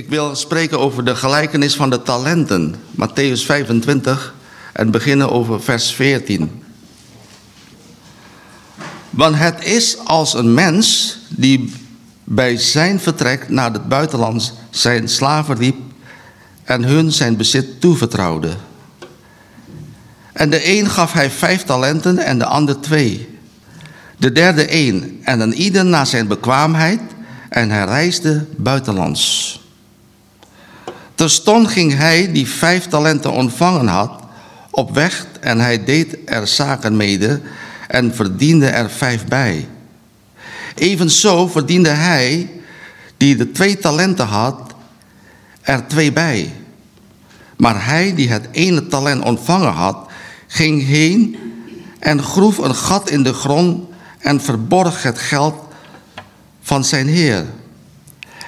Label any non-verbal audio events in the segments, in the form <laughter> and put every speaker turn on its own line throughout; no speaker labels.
Ik wil spreken over de gelijkenis van de talenten. Matthäus 25 en beginnen over vers 14. Want het is als een mens die bij zijn vertrek naar het buitenland zijn slaven riep en hun zijn bezit toevertrouwde. En de een gaf hij vijf talenten en de ander twee. De derde één en een ieder naar zijn bekwaamheid en hij reisde buitenlands. Terstond ging hij die vijf talenten ontvangen had op weg en hij deed er zaken mede en verdiende er vijf bij. Evenzo verdiende hij, die de twee talenten had, er twee bij. Maar hij die het ene talent ontvangen had, ging heen en groef een gat in de grond en verborg het geld van zijn heer.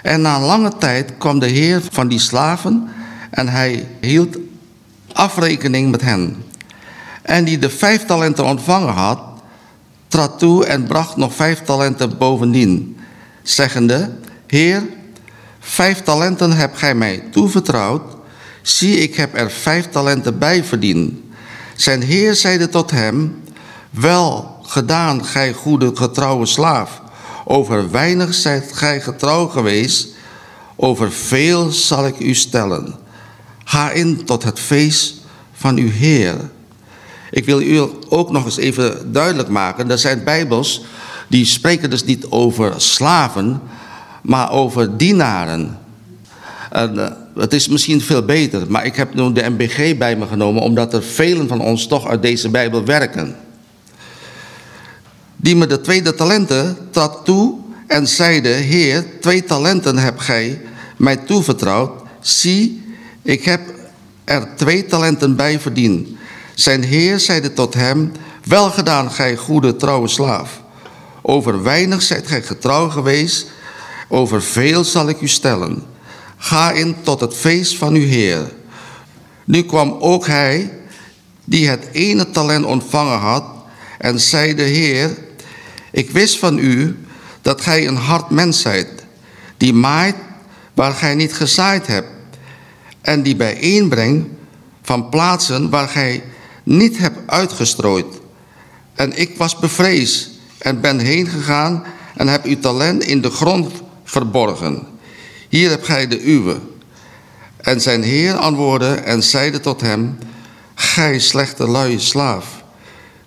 En na lange tijd kwam de heer van die slaven en hij hield afrekening met hen. En die de vijf talenten ontvangen had, trad toe en bracht nog vijf talenten bovendien, zeggende, Heer, vijf talenten hebt gij mij toevertrouwd, zie ik heb er vijf talenten bij verdiend. Zijn heer zeide tot hem, wel gedaan, gij goede getrouwe slaaf. Over weinig zijt gij getrouw geweest, over veel zal ik u stellen. Ga in tot het feest van uw Heer. Ik wil u ook nog eens even duidelijk maken, er zijn bijbels die spreken dus niet over slaven, maar over dienaren. En, uh, het is misschien veel beter, maar ik heb nu de MBG bij me genomen, omdat er velen van ons toch uit deze bijbel werken die met de tweede talenten trad toe en zeide, Heer, twee talenten hebt gij mij toevertrouwd. Zie, ik heb er twee talenten bij verdiend. Zijn Heer zeide tot hem, wel gedaan, gij goede trouwe slaaf. Over weinig zijt gij getrouw geweest, over veel zal ik u stellen. Ga in tot het feest van uw Heer. Nu kwam ook hij, die het ene talent ontvangen had, en zeide, Heer, ik wist van u dat gij een hard mens zijt, die maait waar gij niet gezaaid hebt, en die bijeenbrengt van plaatsen waar gij niet hebt uitgestrooid. En ik was bevreesd en ben heen gegaan en heb uw talent in de grond verborgen. Hier hebt gij de uwe. En zijn heer antwoordde en zeide tot hem, Gij slechte luie slaaf.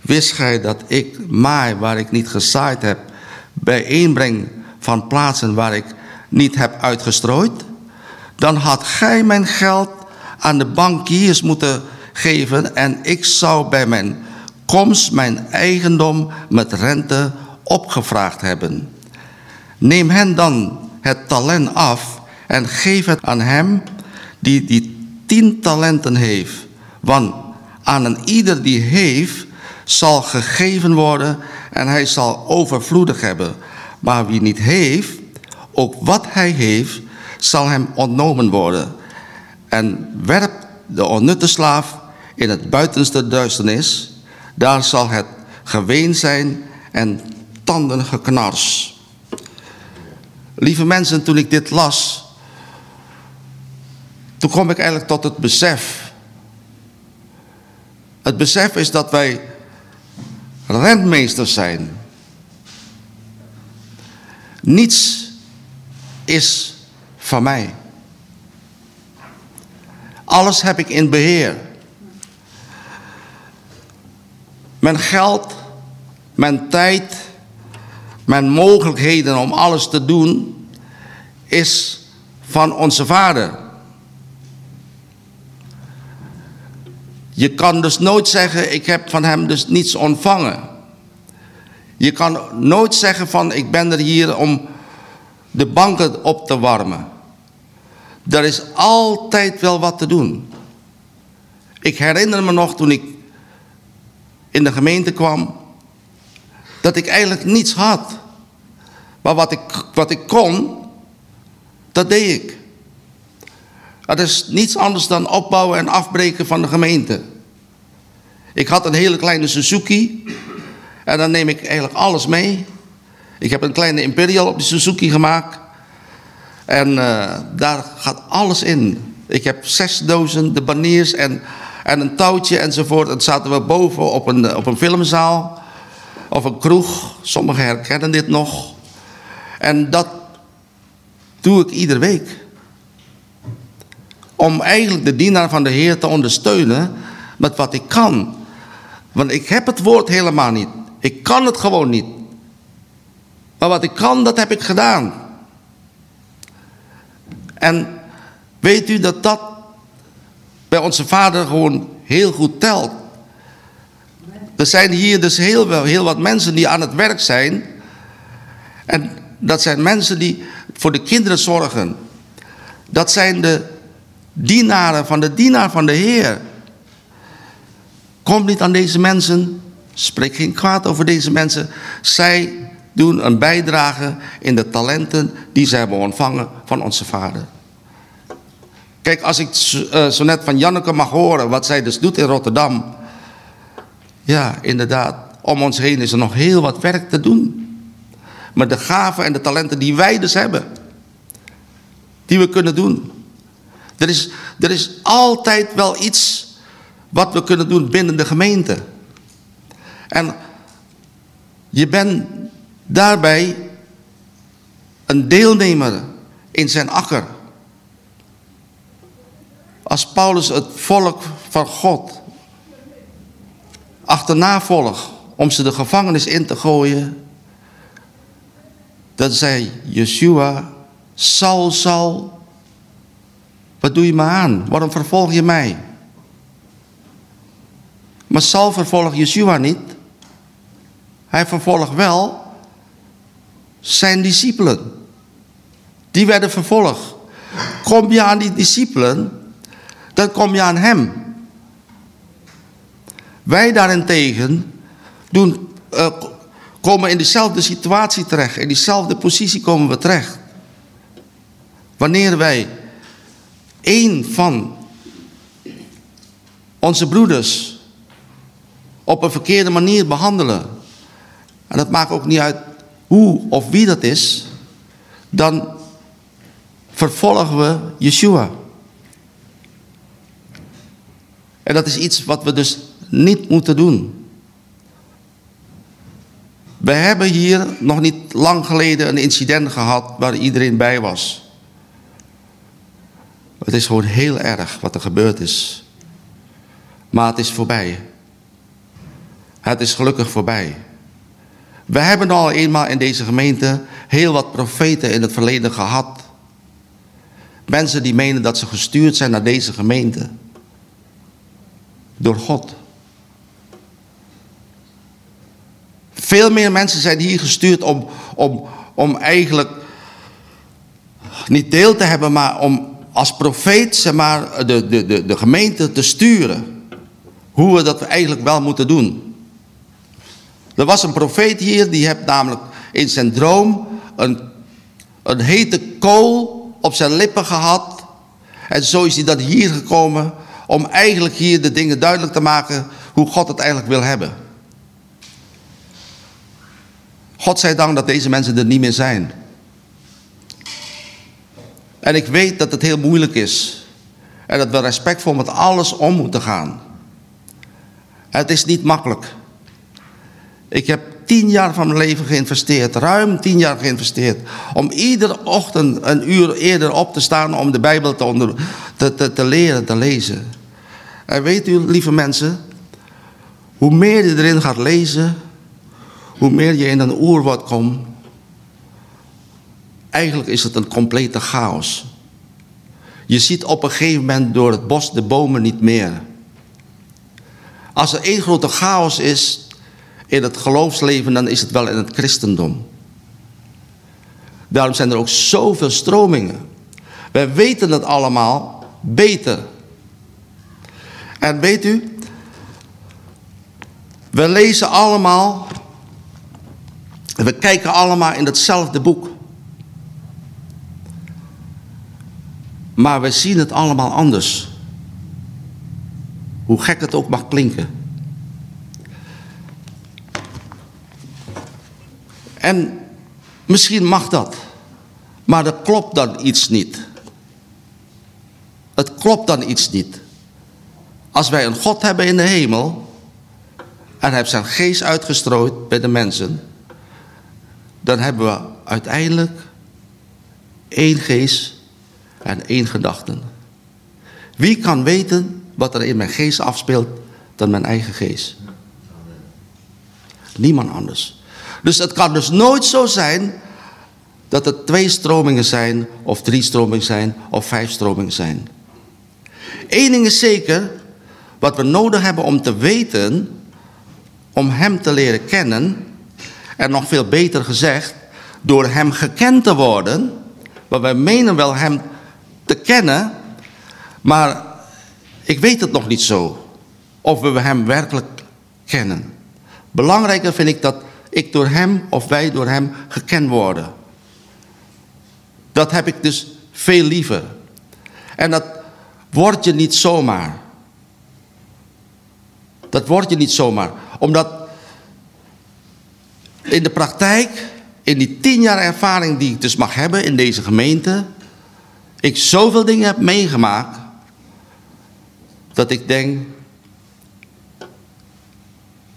Wist gij dat ik maai waar ik niet gezaaid heb, bijeenbreng van plaatsen waar ik niet heb uitgestrooid? Dan had gij mijn geld aan de bankiers moeten geven en ik zou bij mijn komst mijn eigendom met rente opgevraagd hebben. Neem hen dan het talent af en geef het aan hem die die tien talenten heeft. Want aan een ieder die heeft, zal gegeven worden en hij zal overvloedig hebben. Maar wie niet heeft, ook wat hij heeft, zal hem ontnomen worden. En werp de onnutte slaaf in het buitenste duisternis. Daar zal het geween zijn en tanden geknars. Lieve mensen, toen ik dit las, toen kom ik eigenlijk tot het besef. Het besef is dat wij rentmeesters zijn. Niets is van mij. Alles heb ik in beheer. Mijn geld, mijn tijd, mijn mogelijkheden om alles te doen is van onze vader. Je kan dus nooit zeggen, ik heb van hem dus niets ontvangen. Je kan nooit zeggen van, ik ben er hier om de banken op te warmen. Er is altijd wel wat te doen. Ik herinner me nog toen ik in de gemeente kwam, dat ik eigenlijk niets had. Maar wat ik, wat ik kon, dat deed ik. Het is niets anders dan opbouwen en afbreken van de gemeente. Ik had een hele kleine Suzuki. En dan neem ik eigenlijk alles mee. Ik heb een kleine Imperial op de Suzuki gemaakt. En eh, daar gaat alles in. Ik heb zes dozen, de baniers en, en een touwtje enzovoort. En zaten we boven op een, op een filmzaal of een kroeg. Sommigen herkennen dit nog. En dat doe ik iedere week. Om eigenlijk de dienaar van de Heer te ondersteunen met wat ik kan. Want ik heb het woord helemaal niet. Ik kan het gewoon niet. Maar wat ik kan, dat heb ik gedaan. En weet u dat dat bij onze vader gewoon heel goed telt. Er zijn hier dus heel, heel wat mensen die aan het werk zijn. En dat zijn mensen die voor de kinderen zorgen. Dat zijn de dienaren van de dienaar van de Heer. Kom niet aan deze mensen. Spreek geen kwaad over deze mensen. Zij doen een bijdrage in de talenten die ze hebben ontvangen van onze vader. Kijk, als ik eh, zo net van Janneke mag horen wat zij dus doet in Rotterdam. Ja, inderdaad, om ons heen is er nog heel wat werk te doen. Maar de gaven en de talenten die wij dus hebben, die we kunnen doen. Er is, er is altijd wel iets wat we kunnen doen binnen de gemeente. En je bent daarbij een deelnemer in zijn akker. Als Paulus het volk van God achterna volgt om ze de gevangenis in te gooien, dan zei Yeshua, Saul, Saul, wat doe je me aan? Waarom vervolg je mij? Maar Saul vervolgt Yeshua niet. Hij vervolgt wel zijn discipelen. Die werden vervolgd. Kom je aan die discipelen, dan kom je aan hem. Wij daarentegen doen, uh, komen in dezelfde situatie terecht. In diezelfde positie komen we terecht. Wanneer wij een van onze broeders op een verkeerde manier behandelen. En dat maakt ook niet uit hoe of wie dat is. Dan vervolgen we Yeshua. En dat is iets wat we dus niet moeten doen. We hebben hier nog niet lang geleden een incident gehad waar iedereen bij was. Het is gewoon heel erg wat er gebeurd is. Maar het is voorbij. Het is gelukkig voorbij. We hebben al eenmaal in deze gemeente heel wat profeten in het verleden gehad. Mensen die menen dat ze gestuurd zijn naar deze gemeente. Door God. Veel meer mensen zijn hier gestuurd om, om, om eigenlijk niet deel te hebben, maar om als profeet zeg maar, de, de, de, de gemeente te sturen. Hoe we dat eigenlijk wel moeten doen. Er was een profeet hier, die heeft namelijk in zijn droom een, een hete kool op zijn lippen gehad. En zo is hij dan hier gekomen om eigenlijk hier de dingen duidelijk te maken hoe God het eigenlijk wil hebben. God zij dank dat deze mensen er niet meer zijn. En ik weet dat het heel moeilijk is. En dat we respectvol met alles om moeten gaan. Het is niet makkelijk. Ik heb tien jaar van mijn leven geïnvesteerd, ruim tien jaar geïnvesteerd, om iedere ochtend een uur eerder op te staan om de Bijbel te, onder, te, te, te leren, te lezen. En weet u, lieve mensen, hoe meer je erin gaat lezen, hoe meer je in een oerwoud komt, eigenlijk is het een complete chaos. Je ziet op een gegeven moment door het bos de bomen niet meer. Als er één grote chaos is in het geloofsleven, dan is het wel in het christendom. Daarom zijn er ook zoveel stromingen. Wij weten het allemaal beter. En weet u, we lezen allemaal, we kijken allemaal in hetzelfde boek. Maar we zien het allemaal anders. Hoe gek het ook mag klinken. En misschien mag dat. Maar er klopt dan iets niet. Het klopt dan iets niet. Als wij een God hebben in de hemel en hij heeft zijn geest uitgestrooid bij de mensen, dan hebben we uiteindelijk één geest en één gedachte. Wie kan weten wat er in mijn geest afspeelt dan mijn eigen geest? Niemand anders. Dus het kan dus nooit zo zijn dat er twee stromingen zijn, of drie stromingen zijn, of vijf stromingen zijn. Eén ding is zeker, wat we nodig hebben om te weten, om Hem te leren kennen, en nog veel beter gezegd, door Hem gekend te worden, want wij menen wel Hem te kennen, maar ik weet het nog niet zo, of we Hem werkelijk kennen. Belangrijker vind ik dat ik door Hem of wij door Hem gekend worden. Dat heb ik dus veel liever. En dat word je niet zomaar. Dat word je niet zomaar. Omdat in de praktijk, in die tien jaar ervaring die ik dus mag hebben in deze gemeente, ik zoveel dingen heb meegemaakt, dat ik denk,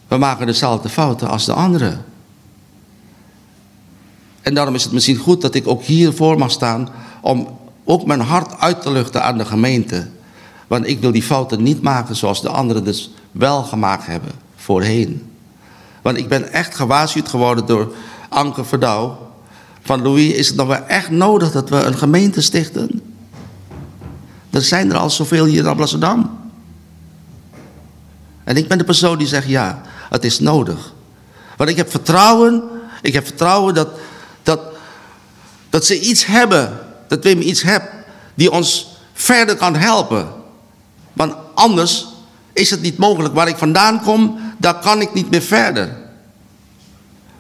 we maken dezelfde fouten als de anderen. En daarom is het misschien goed dat ik ook hier voor mag staan om ook mijn hart uit te luchten aan de gemeente. Want ik wil die fouten niet maken zoals de anderen dus wel gemaakt hebben voorheen. Want ik ben echt gewaarschuwd geworden door Anke Verdouw. Van Louis, is het nog wel echt nodig dat we een gemeente stichten? Er zijn er al zoveel hier in Amsterdam. En ik ben de persoon die zegt ja, het is nodig. Want ik heb vertrouwen, ik heb vertrouwen dat, dat, dat ze iets hebben, dat Wim iets hebt die ons verder kan helpen. Want anders is het niet mogelijk. Waar ik vandaan kom, daar kan ik niet meer verder.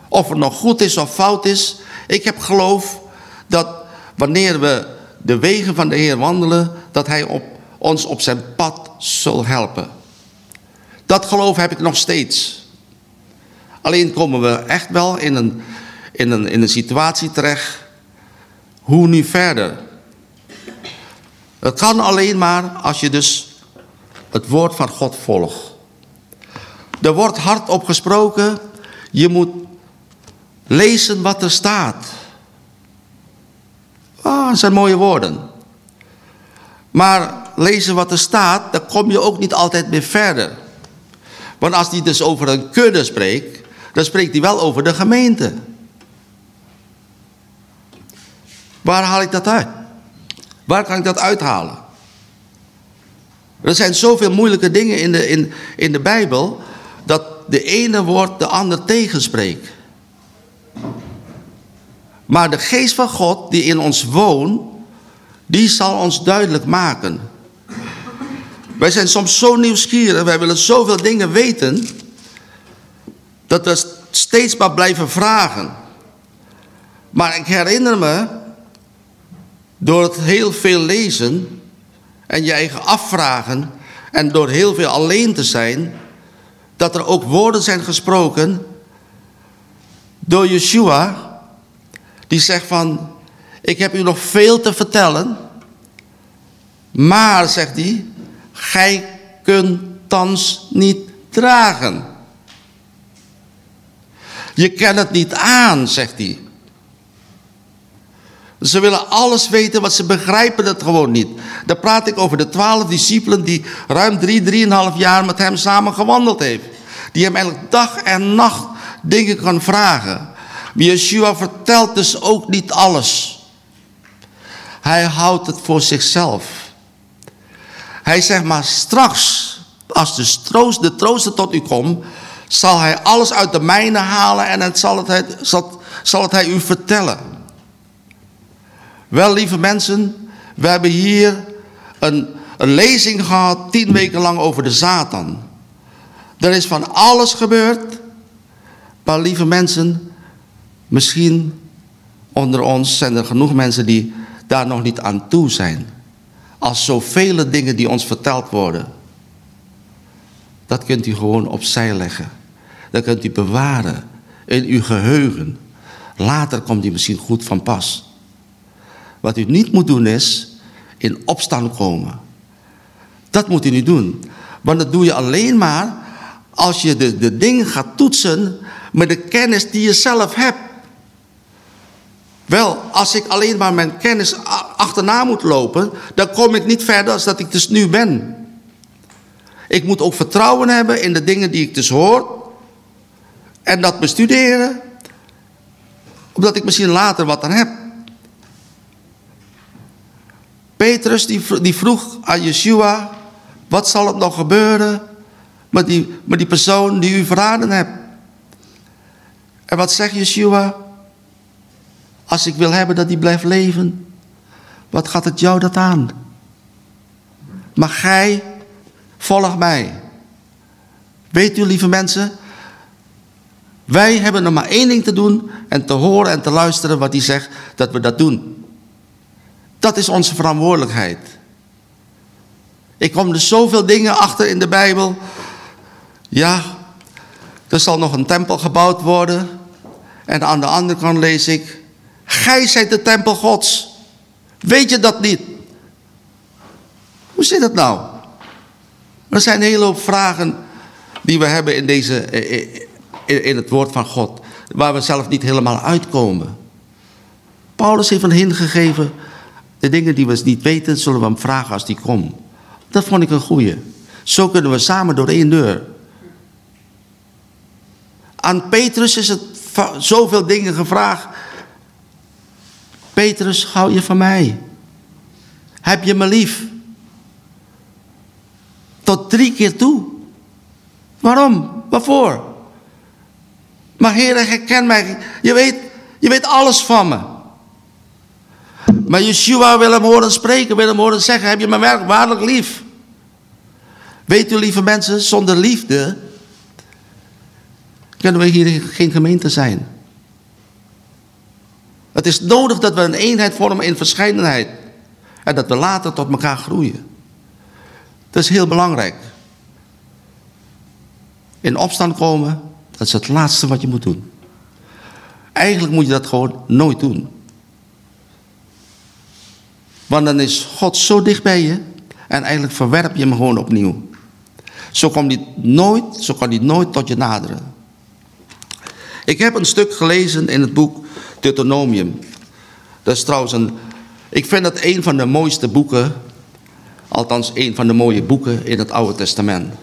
Of het nog goed is of fout is. Ik heb geloof dat wanneer we de wegen van de Heer wandelen, dat Hij op, ons op zijn pad zal helpen. Dat geloof heb ik nog steeds. Alleen komen we echt wel in een, in een, in een situatie terecht. Hoe nu verder? Het kan alleen maar als je dus het woord van God volgt. Er wordt hardop gesproken. Je moet lezen wat er staat. Ah, dat zijn mooie woorden. Maar lezen wat er staat, dan kom je ook niet altijd meer verder. Want als hij dus over een kudde spreekt, dan spreekt hij wel over de gemeente. Waar haal ik dat uit? Waar kan ik dat uithalen? Er zijn zoveel moeilijke dingen in de, in, in de Bijbel, dat de ene woord de ander tegenspreekt. Maar de geest van God die in ons woont, die zal ons duidelijk maken. Wij zijn soms zo nieuwsgierig, wij willen zoveel dingen weten, dat we steeds maar blijven vragen. Maar ik herinner me, door het heel veel lezen en je eigen afvragen en door heel veel alleen te zijn, dat er ook woorden zijn gesproken door Yeshua, die zegt van, ik heb u nog veel te vertellen, maar, zegt hij, gij kunt thans niet dragen. Je kent het niet aan, zegt hij. Ze willen alles weten, wat ze begrijpen het gewoon niet. Dan praat ik over de twaalf discipelen die ruim drie, drieënhalf jaar met hem samen gewandeld heeft. Die hem eigenlijk dag en nacht dingen kan vragen. Yeshua vertelt dus ook niet alles. Hij houdt het voor zichzelf. Hij zegt maar straks, als de, troost, de trooster tot u komt, zal hij alles uit de mijnen halen en het zal, het, zal, zal het hij u vertellen. Wel, lieve mensen, we hebben hier een, een lezing gehad, tien weken lang over de Satan. Er is van alles gebeurd, maar lieve mensen, misschien onder ons zijn er genoeg mensen die daar nog niet aan toe zijn. Als zoveel dingen die ons verteld worden. Dat kunt u gewoon opzij leggen. Dat kunt u bewaren in uw geheugen. Later komt die misschien goed van pas. Wat u niet moet doen is in opstand komen. Dat moet u niet doen. Want dat doe je alleen maar als je de, de dingen gaat toetsen met de kennis die je zelf hebt. Wel, als ik alleen maar mijn kennis achterna moet lopen, dan kom ik niet verder als dat ik dus nu ben. Ik moet ook vertrouwen hebben in de dingen die ik dus hoor. En dat bestuderen. Omdat ik misschien later wat aan heb. Petrus die, vroeg aan Yeshua, wat zal het nog gebeuren met die, met die persoon die u verraden hebt? En wat zegt Yeshua? Als ik wil hebben dat hij blijft leven, wat gaat het jou dat aan? Maar gij, volg mij. Weet u, lieve mensen, wij hebben er maar één ding te doen en te horen en te luisteren wat hij zegt, dat we dat doen. Dat is onze verantwoordelijkheid. Ik kom er zoveel dingen achter in de Bijbel. Ja, er zal nog een tempel gebouwd worden. En aan de andere kant lees ik, gij zijt de tempel gods. Weet je dat niet? Hoe zit het nou? Er zijn een hele hoop vragen die we hebben in, deze, in het woord van God. Waar we zelf niet helemaal uitkomen. Paulus heeft een hint gegeven. De dingen die we niet weten, zullen we hem vragen als die komt. Dat vond ik een goeie. Zo kunnen we samen door één deur. Aan Petrus is het zoveel dingen gevraagd. Petrus, hou je van mij? Heb je me lief? Tot drie keer toe. Waarom? Waarvoor? Maar Heer, herken mij. Je weet, je weet alles van me. Maar Yeshua wil hem horen spreken, wil hem horen zeggen, heb je me waarlijk lief? Weet u, lieve mensen, zonder liefde kunnen we hier geen gemeente zijn. Het is nodig dat we een eenheid vormen in verscheidenheid. En dat we later tot elkaar groeien. Dat is heel belangrijk. In opstand komen, dat is het laatste wat je moet doen. Eigenlijk moet je dat gewoon nooit doen. Want dan is God zo dicht bij je en eigenlijk verwerp je hem gewoon opnieuw. Zo, komt hij nooit, zo kan hij nooit tot je naderen. Ik heb een stuk gelezen in het boek Deuteronomium. Dat is trouwens een... Ik vind het een van de mooiste boeken. Althans, een van de mooie boeken in het Oude Testament.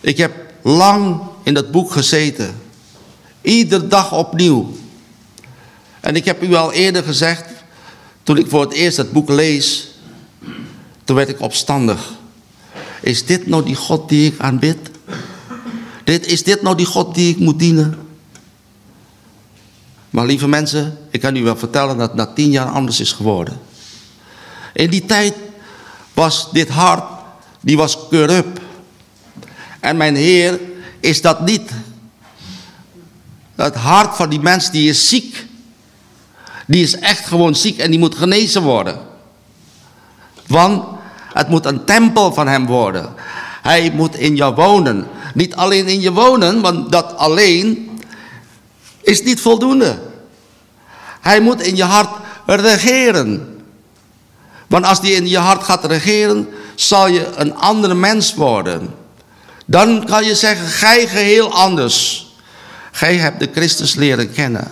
Ik heb lang in dat boek gezeten. Iedere dag opnieuw. En ik heb u al eerder gezegd, toen ik voor het eerst het boek lees, toen werd ik opstandig. Is dit nou die God die ik aanbid? Dit, is dit nou die God die ik moet dienen? Maar lieve mensen, ik kan u wel vertellen dat het na tien jaar anders is geworden. In die tijd was dit hart, die was corrupt. En mijn Heer is dat niet. Het hart van die mens die is ziek. Die is echt gewoon ziek en die moet genezen worden. Want het moet een tempel van hem worden. Hij moet in jou wonen. Niet alleen in je wonen, want dat alleen is niet voldoende. Hij moet in je hart regeren. Want als die in je hart gaat regeren, zal je een andere mens worden. Dan kan je zeggen, gij geheel anders. Gij hebt de Christus leren kennen.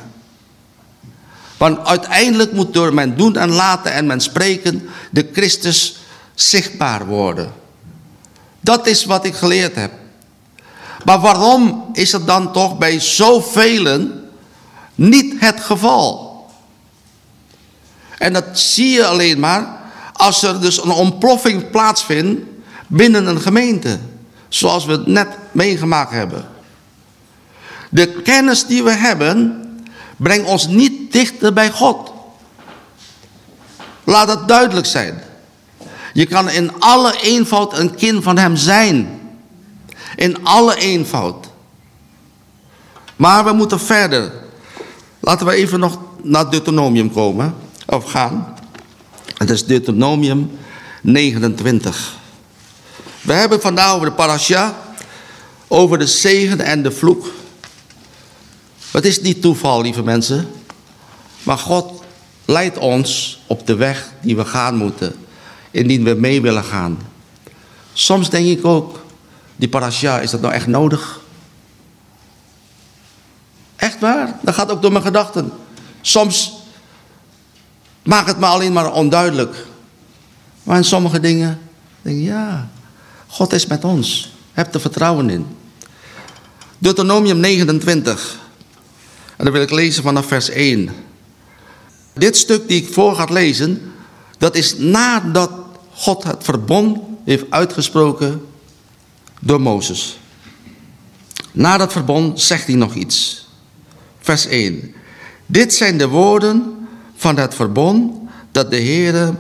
Want uiteindelijk moet door mijn doen en laten en mijn spreken de Christus zichtbaar worden. Dat is wat ik geleerd heb. Maar waarom is het dan toch bij zoveel niet het geval? En dat zie je alleen maar als er dus een ontploffing plaatsvindt binnen een gemeente. Zoals we het net meegemaakt hebben. De kennis die we hebben, brengt ons niet dichter bij God. Laat het duidelijk zijn. Je kan in alle eenvoud een kind van hem zijn. In alle eenvoud. Maar we moeten verder. Laten we even nog naar Deuteronomium komen. Of gaan. Het is Deuteronomium 29. We hebben vandaag over de parasha. Over de zegen en de vloek. Het is niet toeval, lieve mensen. Maar God Leid ons op de weg die we gaan moeten, indien we mee willen gaan. Soms denk ik ook, die parasha, is dat nou echt nodig? Echt waar, dat gaat ook door mijn gedachten. Soms maakt het me alleen maar onduidelijk. Maar in sommige dingen denk ik, ja, God is met ons. Heb er vertrouwen in. Deuteronomium 29. En dan wil ik lezen vanaf vers 1. Dit stuk die ik voor ga lezen, dat is nadat God het verbond heeft uitgesproken door Mozes. Na dat verbond zegt hij nog iets. Vers 1. Dit zijn de woorden van het verbond dat de Heere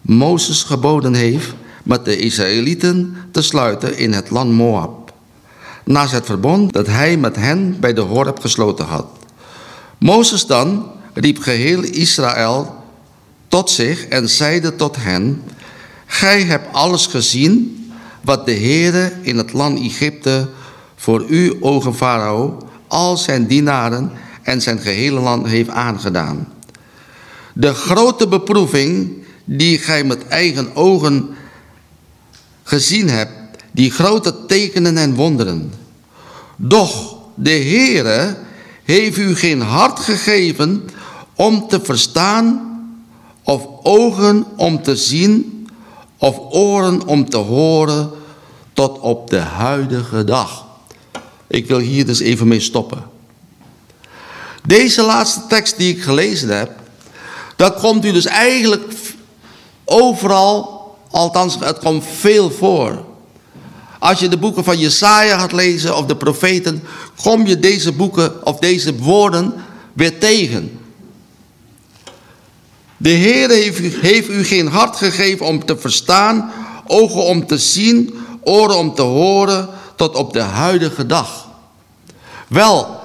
Mozes geboden heeft met de Israëlieten te sluiten in het land Moab. Naast het verbond dat hij met hen bij de Horeb gesloten had. Mozes dan riep geheel Israël tot zich en zeide tot hen, Gij hebt alles gezien wat de Heere in het land Egypte voor uw ogen Farao, al zijn dienaren en zijn gehele land heeft aangedaan. De grote beproeving die gij met eigen ogen gezien hebt, die grote tekenen en wonderen. Doch de Heere heeft u geen hart gegeven om te verstaan, of ogen om te zien, of oren om te horen, tot op de huidige dag. Ik wil hier dus even mee stoppen. Deze laatste tekst die ik gelezen heb, dat komt u dus eigenlijk overal, althans het komt veel voor. Als je de boeken van Jesaja gaat lezen of de profeten, kom je deze boeken of deze woorden weer tegen. De Heer heeft heeft u geen hart gegeven om te verstaan, ogen om te zien, oren om te horen, tot op de huidige dag. Wel,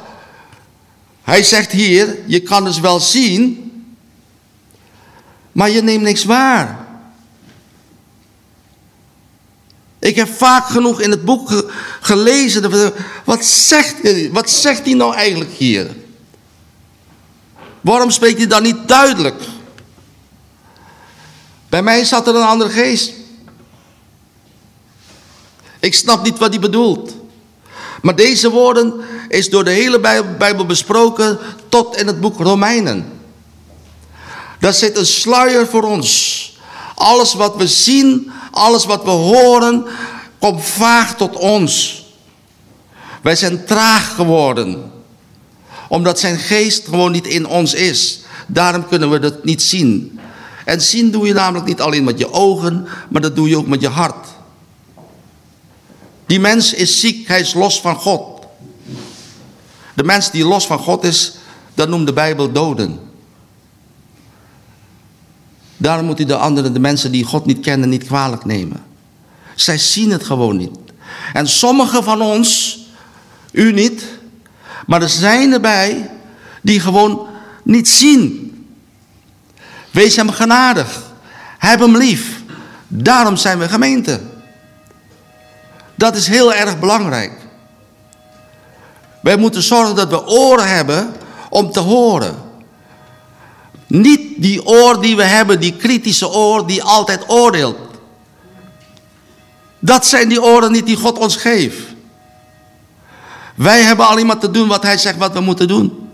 hij zegt hier, je kan dus wel zien, maar je neemt niks waar. Ik heb vaak genoeg in het boek gelezen. Wat zegt, wat zegt hij nou eigenlijk hier? Waarom spreekt hij dan niet duidelijk? Bij mij zat er een andere geest. Ik snap niet wat hij bedoelt. Maar deze woorden is door de hele Bijbel besproken tot in het boek Romeinen. Daar zit een sluier voor ons. Alles wat we zien, alles wat we horen, komt vaag tot ons. Wij zijn traag geworden. Omdat zijn geest gewoon niet in ons is. Daarom kunnen we dat niet zien. En zien doe je namelijk niet alleen met je ogen, maar dat doe je ook met je hart. Die mens is ziek, hij is los van God. De mens die los van God is, dat noemt de Bijbel doden. Daarom moet u de anderen, de mensen die God niet kennen, niet kwalijk nemen. Zij zien het gewoon niet. En sommigen van ons, u niet, maar er zijn erbij die gewoon niet zien. Wees hem genadig. Heb hem lief. Daarom zijn we gemeente. Dat is heel erg belangrijk. Wij moeten zorgen dat we oren hebben om te horen. Niet die oor die we hebben, die kritische oor die altijd oordeelt. Dat zijn die oren niet die God ons geeft. Wij hebben alleen maar te doen wat hij zegt wat we moeten doen.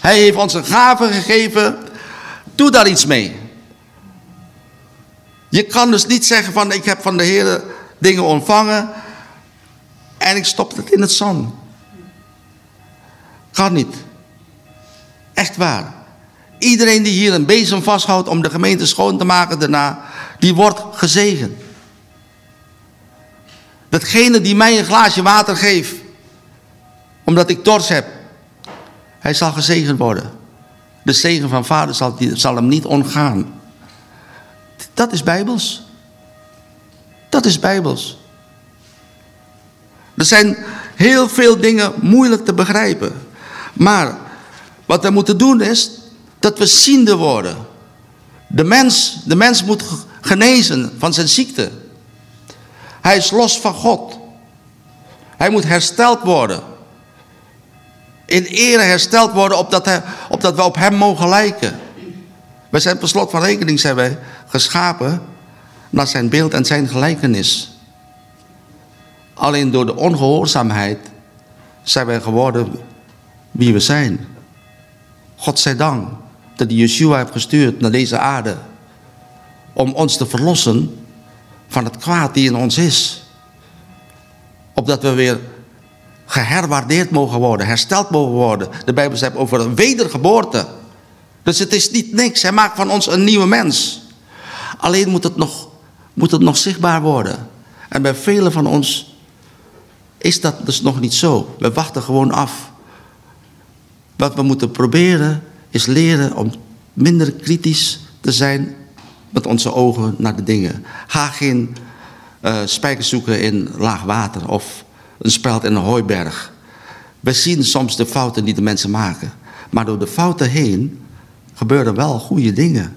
Hij heeft ons een gave gegeven. Doe daar iets mee. Je kan dus niet zeggen van ik heb van de Heer dingen ontvangen en ik stop het in het zand. Kan niet. Echt waar. Iedereen die hier een bezem vasthoudt om de gemeente schoon te maken daarna, die wordt gezegend. Datgene die mij een glaasje water geeft, omdat ik dorst heb, hij zal gezegend worden. De zegen van vader zal, zal hem niet ontgaan. Dat is bijbels. Dat is bijbels. Er zijn heel veel dingen moeilijk te begrijpen. Maar wat we moeten doen is dat we ziende worden. De mens, de mens moet genezen van zijn ziekte. Hij is los van God. Hij moet hersteld worden. In ere hersteld worden opdat, hij, opdat we op hem mogen lijken. Wij zijn per slot van rekening zijn wij geschapen naar zijn beeld en zijn gelijkenis. Alleen door de ongehoorzaamheid zijn wij geworden wie we zijn. God zij dank dat hij Yeshua heeft gestuurd naar deze aarde. Om ons te verlossen van het kwaad die in ons is. Opdat we weer geherwaardeerd mogen worden, hersteld mogen worden. De Bijbel zegt over een wedergeboorte. Dus het is niet niks. Hij maakt van ons een nieuwe mens. Alleen moet het nog, moet het nog zichtbaar worden. En bij velen van ons is dat dus nog niet zo. We wachten gewoon af. Wat we moeten proberen is leren om minder kritisch te zijn met onze ogen naar de dingen. Ga geen uh, spijkers zoeken in laag water of een speld in een hooiberg. We zien soms de fouten die de mensen maken. Maar door de fouten heen gebeuren wel goede dingen.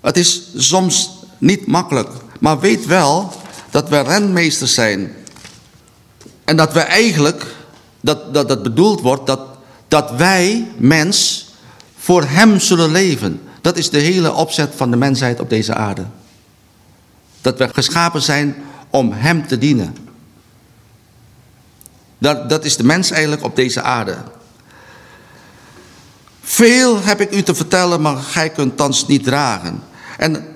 Het is soms niet makkelijk. Maar weet wel dat we renmeesters zijn. En dat we eigenlijk, dat, dat, dat bedoeld wordt, dat, dat wij, mens, voor hem zullen leven. Dat is de hele opzet van de mensheid op deze aarde. Dat we geschapen zijn om hem te dienen. Dat, dat is de mens eigenlijk op deze aarde. Veel heb ik u te vertellen, maar gij kunt thans niet dragen. En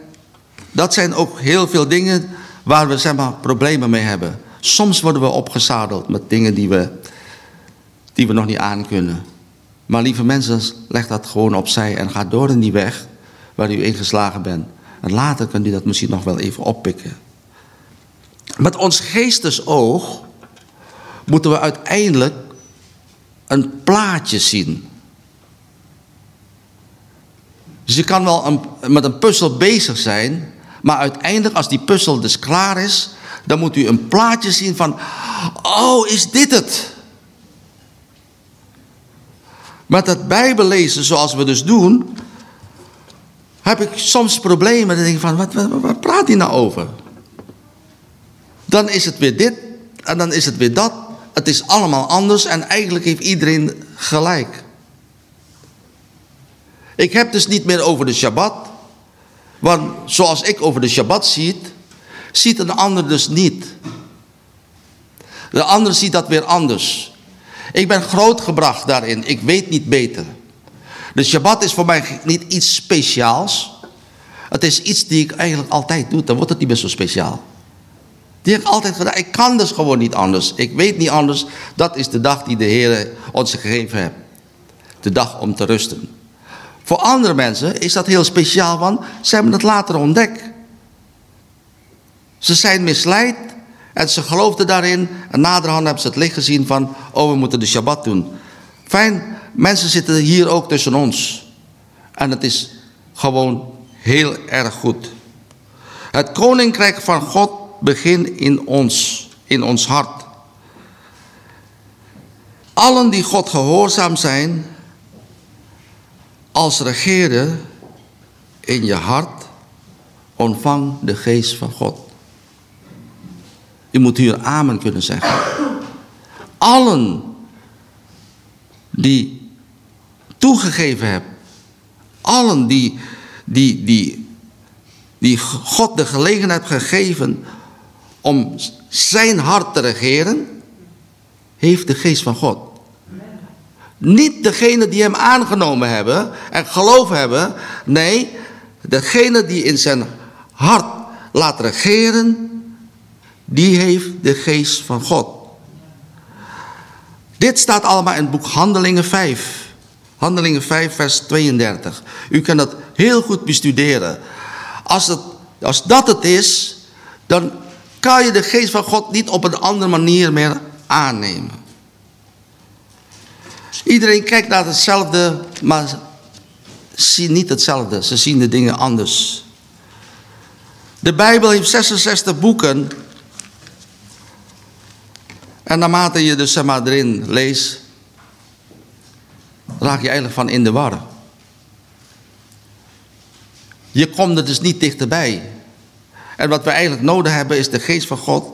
dat zijn ook heel veel dingen waar we zeg maar, problemen mee hebben. Soms worden we opgezadeld met dingen die we, die we nog niet aan kunnen. Maar lieve mensen, leg dat gewoon opzij en ga door in die weg waar u ingeslagen bent. En later kunt u dat misschien nog wel even oppikken. Met ons geestesoog moeten we uiteindelijk een plaatje zien. Dus je kan wel met een puzzel bezig zijn, maar uiteindelijk als die puzzel dus klaar is, dan moet u een plaatje zien van, oh, is dit het? Met het bijbellezen zoals we dus doen, heb ik soms problemen. Dan denk ik van, wat, wat, praat hij nou over? Dan is het weer dit en dan is het weer dat. Het is allemaal anders en eigenlijk heeft iedereen gelijk. Ik heb dus niet meer over de Shabbat. Want zoals ik over de Shabbat ziet, ziet een ander dus niet. De ander ziet dat weer anders. Ik ben grootgebracht daarin. Ik weet niet beter. De Shabbat is voor mij niet iets speciaals. Het is iets die ik eigenlijk altijd doe. Dan wordt het niet meer zo speciaal. Die heb ik altijd gedaan. Ik kan dus gewoon niet anders. Ik weet niet anders. Dat is de dag die de Heer ons gegeven heeft. De dag om te rusten. Voor andere mensen is dat heel speciaal, want ze hebben het later ontdekt. Ze zijn misleid en ze geloofden daarin. En naderhand hebben ze het licht gezien van, oh we moeten de Shabbat doen. Fijn, mensen zitten hier ook tussen ons. En het is gewoon heel erg goed. Het koninkrijk van God begint in ons, in ons hart. Allen die God gehoorzaam zijn, als regeren in je hart, ontvang de geest van God. Je moet hier amen kunnen zeggen. Allen die toegegeven hebben, allen die, die, die, die God de gelegenheid gegeven om zijn hart te regeren, heeft de geest van God. Niet degene die hem aangenomen hebben en geloof hebben. Nee, degene die in zijn hart laat regeren, die heeft de geest van God. Dit staat allemaal in het boek Handelingen 5. Handelingen 5 vers 32. U kan dat heel goed bestuderen. Als, het, als dat het is, dan kan je de geest van God niet op een andere manier meer aannemen. Iedereen kijkt naar hetzelfde, maar zien niet hetzelfde. Ze zien de dingen anders. De Bijbel heeft 66 boeken. En naarmate je dus zeg maar erin leest, raak je eigenlijk van in de war. Je komt er dus niet dichterbij. En wat we eigenlijk nodig hebben is de geest van God,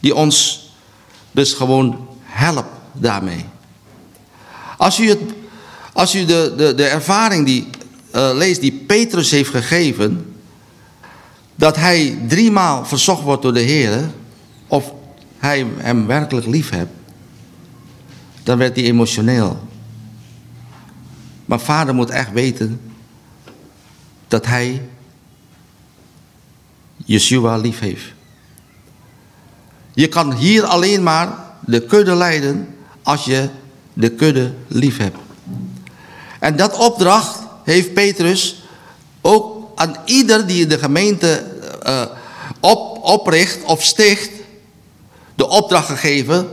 die ons dus gewoon helpt daarmee. Als u, het, als u de, de, de ervaring die uh, lees die Petrus heeft gegeven, dat hij driemaal verzocht wordt door de Heer, of hij hem werkelijk lief hebt, dan werd hij emotioneel. Maar vader moet echt weten dat hij Yeshua lief heeft. Je kan hier alleen maar de kudde leiden als je de kudde lief hebt. En dat opdracht heeft Petrus ook aan ieder die de gemeente uh, op, opricht of sticht, de opdracht gegeven,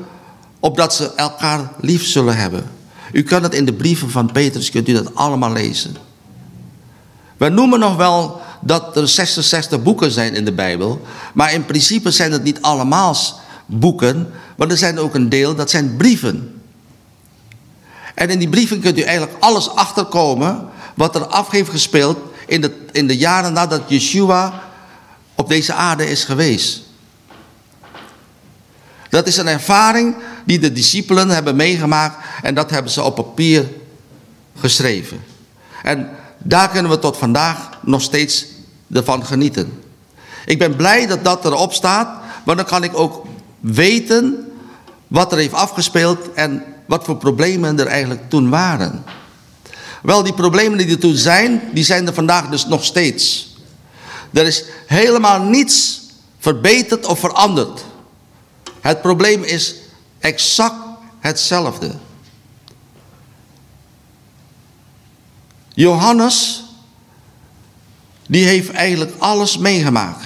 opdat ze elkaar lief zullen hebben. U kan het in de brieven van Petrus, kunt u dat allemaal lezen. We noemen nog wel dat er 66 boeken zijn in de Bijbel. Maar in principe zijn het niet allemaal boeken. Maar er zijn ook een deel, dat zijn brieven. En in die brieven kunt u eigenlijk alles achterkomen wat er af heeft gespeeld in de, in de jaren nadat Yeshua op deze aarde is geweest. Dat is een ervaring die de discipelen hebben meegemaakt en dat hebben ze op papier geschreven. En daar kunnen we tot vandaag nog steeds ervan genieten. Ik ben blij dat dat erop staat, want dan kan ik ook weten wat er heeft afgespeeld en wat voor problemen er eigenlijk toen waren. Wel, die problemen die er toen zijn, die zijn er vandaag dus nog steeds. Er is helemaal niets verbeterd of veranderd. Het probleem is exact hetzelfde. Johannes, die heeft eigenlijk alles meegemaakt.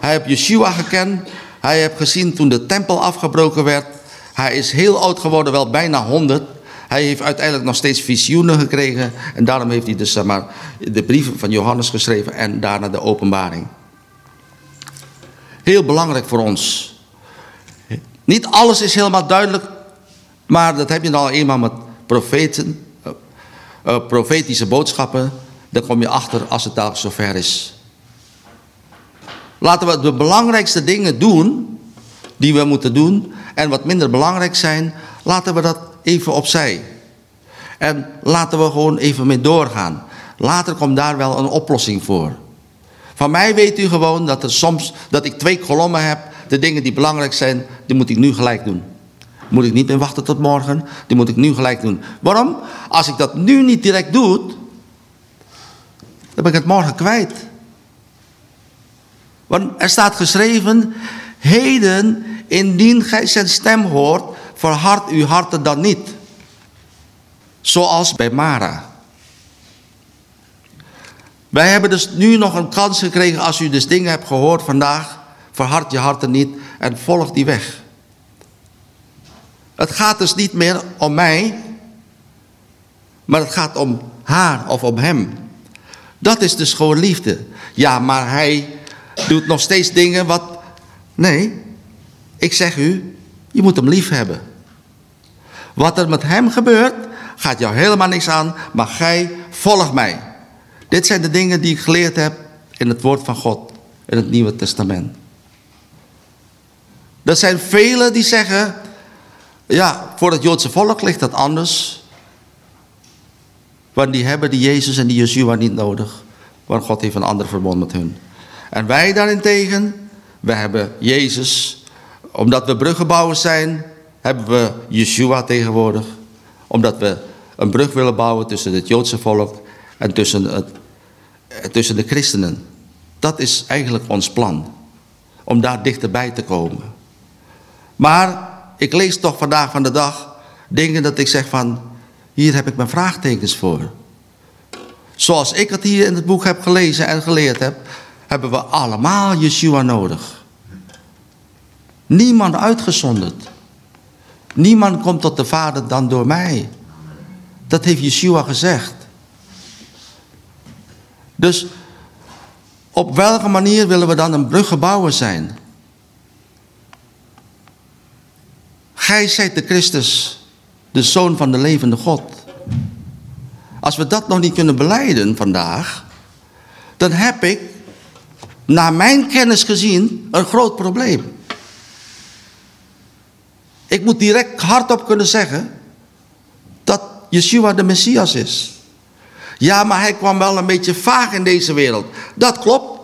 Hij heeft Yeshua gekend. Hij heeft gezien toen de tempel afgebroken werd. Hij is heel oud geworden, wel bijna 100. Hij heeft uiteindelijk nog steeds visioenen gekregen. En daarom heeft hij dus zeg maar, de brieven van Johannes geschreven en daarna de openbaring. Heel belangrijk voor ons. Niet alles is helemaal duidelijk, maar dat heb je al eenmaal met profeten, uh, profetische boodschappen. Dan kom je achter als het daar zover is. Laten we de belangrijkste dingen doen die we moeten doen. En wat minder belangrijk zijn, laten we dat even opzij. En laten we gewoon even mee doorgaan. Later komt daar wel een oplossing voor. Van mij weet u gewoon dat er soms dat ik twee kolommen heb. De dingen die belangrijk zijn, die moet ik nu gelijk doen. Moet ik niet meer wachten tot morgen. Die moet ik nu gelijk doen. Waarom? Als ik dat nu niet direct doe, dan ben ik het morgen kwijt. Want er staat geschreven, heden indien gij zijn stem hoort, verhard uw harten dan niet. Zoals bij Mara. Wij hebben dus nu nog een kans gekregen als u dus dingen hebt gehoord vandaag. Verhard je harten niet en volg die weg. Het gaat dus niet meer om mij, maar het gaat om haar of om hem. Dat is dus gewoon liefde. Ja, maar hij doet nog steeds dingen wat... Nee, ik zeg u, je moet hem lief hebben. Wat er met hem gebeurt, gaat jou helemaal niks aan, maar gij volg mij. Dit zijn de dingen die ik geleerd heb in het woord van God, in het Nieuwe Testament. Er zijn velen die zeggen, ja, voor het Joodse volk ligt dat anders. Want die hebben die Jezus en die Yeshua niet nodig. Want God heeft een ander verbond met hun. En wij daarentegen, we hebben Jezus. Omdat we bruggenbouwers zijn, hebben we Yeshua tegenwoordig. Omdat we een brug willen bouwen tussen het Joodse volk en tussen, het, tussen de christenen. Dat is eigenlijk ons plan. Om daar dichterbij te komen. Maar ik lees toch vandaag van de dag dingen dat ik zeg van... Hier heb ik mijn vraagtekens voor. Zoals ik het hier in het boek heb gelezen en geleerd heb... hebben we allemaal Yeshua nodig. Niemand uitgezonderd. Niemand komt tot de Vader dan door mij. Dat heeft Yeshua gezegd. Dus op welke manier willen we dan een bruggenbouwer zijn? Gij zijt de Christus, de Zoon van de levende God. Als we dat nog niet kunnen beleiden vandaag, dan heb ik, naar mijn kennis gezien, een groot probleem. Ik moet direct hardop kunnen zeggen dat Yeshua de Messias is. Ja, maar hij kwam wel een beetje vaag in deze wereld. Dat klopt.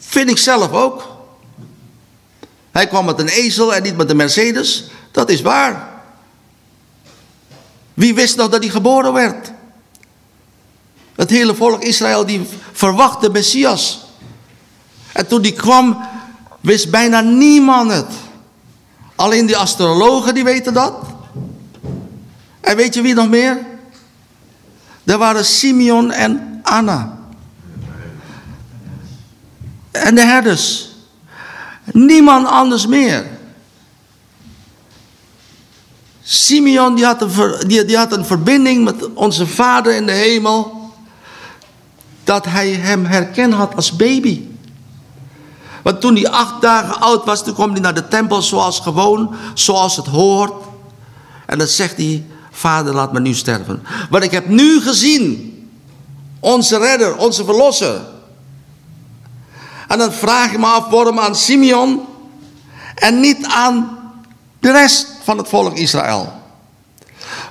Vind ik zelf ook. Hij kwam met een ezel en niet met een Mercedes. Dat is waar. Wie wist nog dat hij geboren werd? Het hele volk Israël die verwachtte Messias. En toen die kwam, wist bijna niemand het. Alleen die astrologen die weten dat. En weet je wie nog meer? Er waren Simeon en Anna. En de herders. Niemand anders meer. Simeon die had, een, die, die verbinding met onze vader in de hemel. Dat hij hem herkend had als baby. Want toen hij acht dagen oud was, toen kwam hij naar de tempel zoals gewoon, zoals het hoort. En dan zegt hij, vader laat me nu sterven. Want ik heb nu gezien, onze redder, onze verlosser. En dan vraag ik me af waarom aan Simeon en niet aan de rest van het volk Israël.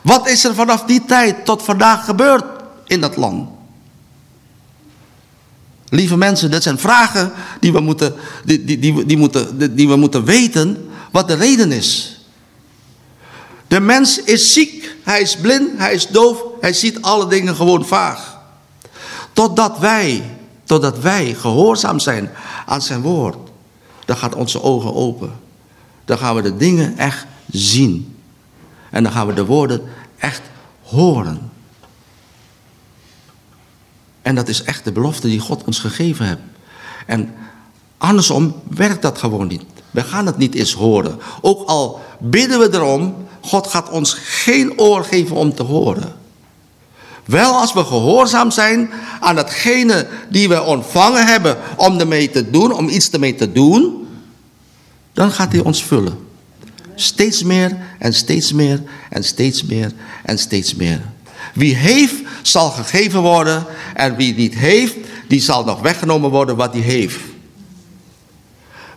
Wat is er vanaf die tijd tot vandaag gebeurd in dat land? Lieve mensen, dat zijn vragen die we moeten, die, die, die, die, moeten, die we moeten weten wat de reden is. De mens is ziek, hij is blind, hij is doof, hij ziet alle dingen gewoon vaag. Totdat wij, totdat wij gehoorzaam zijn aan zijn woord, dan gaat onze ogen open. Dan gaan we de dingen echt zien. En dan gaan we de woorden echt horen. En dat is echt de belofte die God ons gegeven heeft. En andersom werkt dat gewoon niet. We gaan het niet eens horen. Ook al bidden we erom, God gaat ons geen oor geven om te horen. Wel als we gehoorzaam zijn aan datgene die we ontvangen hebben om ermee te doen, om iets ermee te doen, dan gaat hij ons vullen. Steeds meer en steeds meer en steeds meer en steeds meer. Wie heeft, zal gegeven worden. En wie niet heeft, die zal nog weggenomen worden wat hij heeft.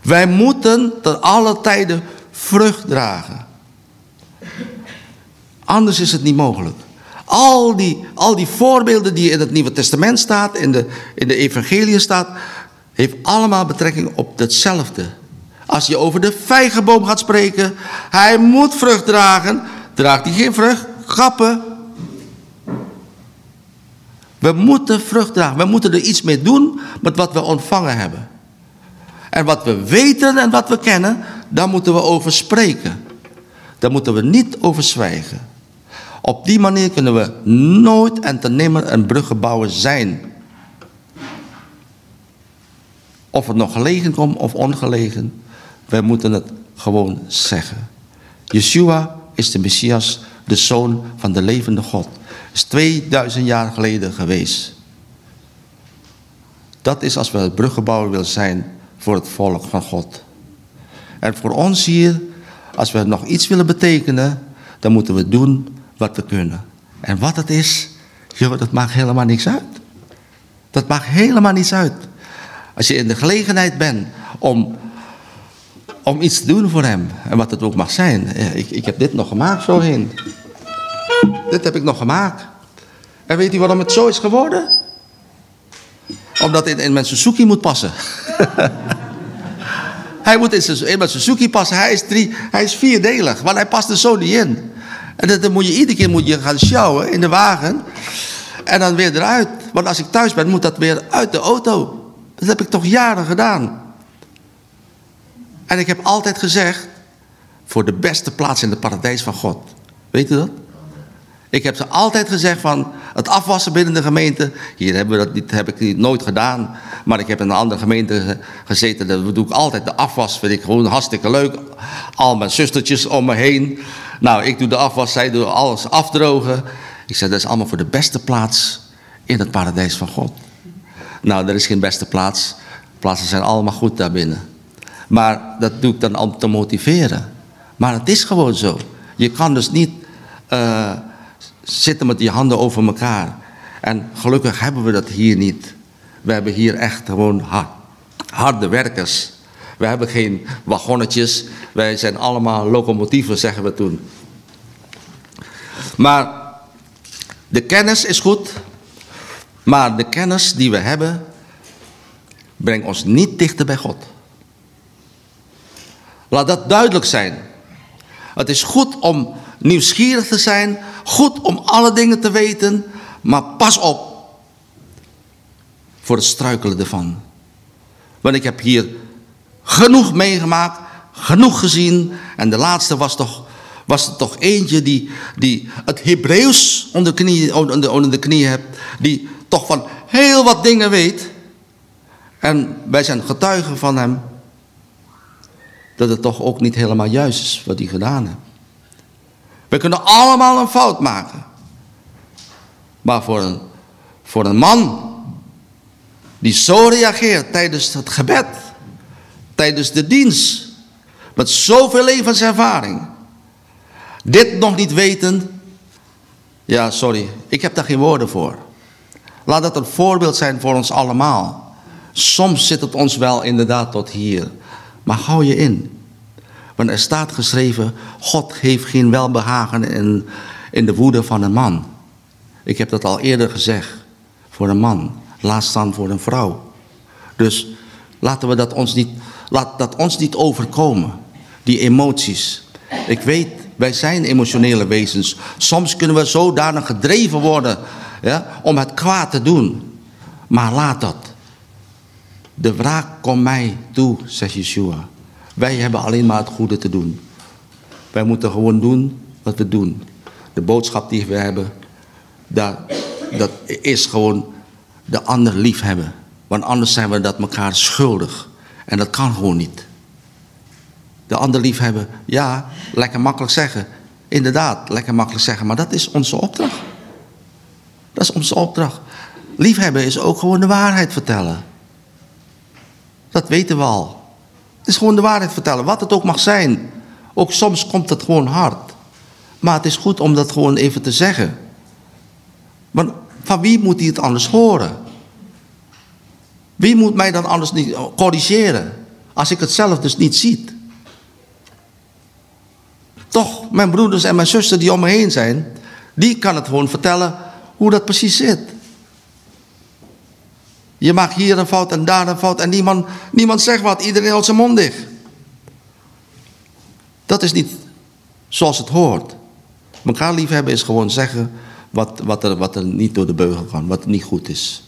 Wij moeten ten alle tijden vrucht dragen. Anders is het niet mogelijk. Al die, al die voorbeelden die in het Nieuwe Testament staat, in de, in de Evangelie staat, heeft allemaal betrekking op hetzelfde. Als je over de vijgenboom gaat spreken, hij moet vrucht dragen. Draagt hij geen vrucht? Grappen. We moeten vrucht dragen. We moeten er iets mee doen met wat we ontvangen hebben. En wat we weten en wat we kennen, daar moeten we over spreken. Daar moeten we niet over zwijgen. Op die manier kunnen we nooit en ten nimmer een bruggenbouwer zijn. Of het nog gelegen komt of ongelegen, wij moeten het gewoon zeggen. Yeshua is de Messias, de Zoon van de levende God is 2000 jaar geleden geweest. Dat is als we het bruggenbouwer willen zijn voor het volk van God. En voor ons hier, als we nog iets willen betekenen, dan moeten we doen wat we kunnen. En wat het is, joh, dat maakt helemaal niks uit. Dat maakt helemaal niets uit. Als je in de gelegenheid bent om, om iets te doen voor hem, en wat het ook mag zijn. Ik, ik heb dit nog gemaakt zo heen. Dit heb ik nog gemaakt. En weet u waarom het zo is geworden? Omdat het in mijn Suzuki moet passen. <laughs> hij moet in, in mijn Suzuki passen. Hij is, drie, hij is vierdelig, want hij past er zo niet in. En dan moet je iedere keer moet je gaan sjouwen in de wagen. En dan weer eruit. Want als ik thuis ben, moet dat weer uit de auto. Dat heb ik toch jaren gedaan. En ik heb altijd gezegd... voor de beste plaats in het paradijs van God. Weet u dat? Ik heb ze altijd gezegd van het afwassen binnen de gemeente. Hier hebben we dat niet, heb ik nooit gedaan. Maar ik heb in een andere gemeente gezeten. Dat doe ik altijd de afwas. Vind ik gewoon hartstikke leuk. Al mijn zustertjes om me heen. Nou, ik doe de afwas. Zij doen alles afdrogen. Ik zeg, dat is allemaal voor de beste plaats in het paradijs van God. Nou, er is geen beste plaats. Plaatsen zijn allemaal goed daarbinnen. Maar dat doe ik dan om te motiveren. Maar het is gewoon zo. Je kan dus niet... Uh, zitten met die handen over elkaar. En gelukkig hebben we dat hier niet. We hebben hier echt gewoon harde werkers. We hebben geen wagonnetjes. Wij zijn allemaal locomotieven, zeggen we toen. Maar De kennis is goed, maar de kennis die we hebben, brengt ons niet dichter bij God. Laat dat duidelijk zijn. Het is goed om nieuwsgierig te zijn, goed om alle dingen te weten, maar pas op voor het struikelen ervan. Want ik heb hier genoeg meegemaakt, genoeg gezien. En de laatste was toch, was er toch eentje die, die het Hebreeuws onder, knie, onder, onder de knie heeft. Die toch van heel wat dingen weet. En wij zijn getuigen van hem. Dat het toch ook niet helemaal juist is wat hij gedaan heeft. We kunnen allemaal een fout maken. Maar voor een, voor een man die zo reageert tijdens het gebed, tijdens de dienst, met zoveel levenservaring, dit nog niet weten, ja sorry, ik heb daar geen woorden voor. Laat dat een voorbeeld zijn voor ons allemaal. Soms zit het ons wel inderdaad tot hier, maar hou je in. Want er staat geschreven, God heeft geen welbehagen in, in de woede van een man. Ik heb dat al eerder gezegd, voor een man. Laat staan voor een vrouw. Dus laten we dat ons niet, laat dat ons niet overkomen. Die emoties. Ik weet, wij zijn emotionele wezens. Soms kunnen we zodanig gedreven worden ja, om het kwaad te doen. Maar laat dat. De wraak komt mij toe, zegt Yeshua. Wij hebben alleen maar het goede te doen. Wij moeten gewoon doen wat we doen. De boodschap die we hebben, dat, dat is gewoon de ander lief hebben. Want anders zijn we dat elkaar schuldig. En dat kan gewoon niet. De ander lief hebben, ja, lekker makkelijk zeggen. Inderdaad, lekker makkelijk zeggen. Maar dat is onze opdracht. Dat is onze opdracht. Liefhebben is ook gewoon de waarheid vertellen. Dat weten we al. Het is gewoon de waarheid vertellen, wat het ook mag zijn. Ook soms komt het gewoon hard. Maar het is goed om dat gewoon even te zeggen. Want van wie moet hij het anders horen? Wie moet mij dan anders niet corrigeren? Als ik het zelf dus niet zie. Toch, mijn broeders en mijn zussen die om me heen zijn, die kan het gewoon vertellen hoe dat precies zit. Je maakt hier een fout en daar een fout en niemand, niemand zegt wat. Iedereen houdt zijn mond dicht. Dat is niet zoals het hoort. Mekaar liefhebben is gewoon zeggen wat, wat, er, wat er niet door de beugel kan, wat niet goed is.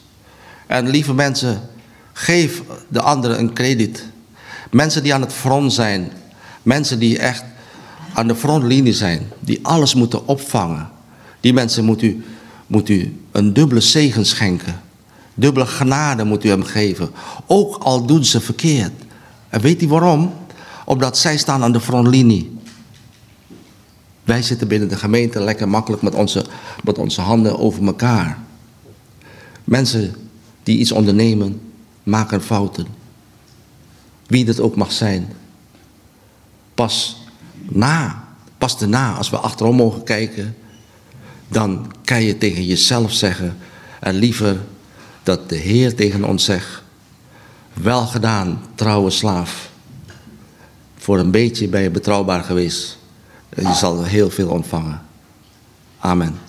En lieve mensen, geef de anderen een krediet. Mensen die aan het front zijn, mensen die echt aan de frontlinie zijn, die alles moeten opvangen. Die mensen moet u, moet u een dubbele zegen schenken. Dubbele genade moet u hem geven. Ook al doen ze verkeerd. En weet u waarom? Omdat zij staan aan de frontlinie. Wij zitten binnen de gemeente lekker makkelijk met onze, met onze handen over elkaar. Mensen die iets ondernemen, maken fouten. Wie dat ook mag zijn. Pas na, pas daarna, als we achterom mogen kijken, dan kan je tegen jezelf zeggen, en liever dat de Heer tegen ons zegt, wel gedaan, trouwe slaaf. Voor een beetje ben je betrouwbaar geweest. Je zal heel veel ontvangen. Amen.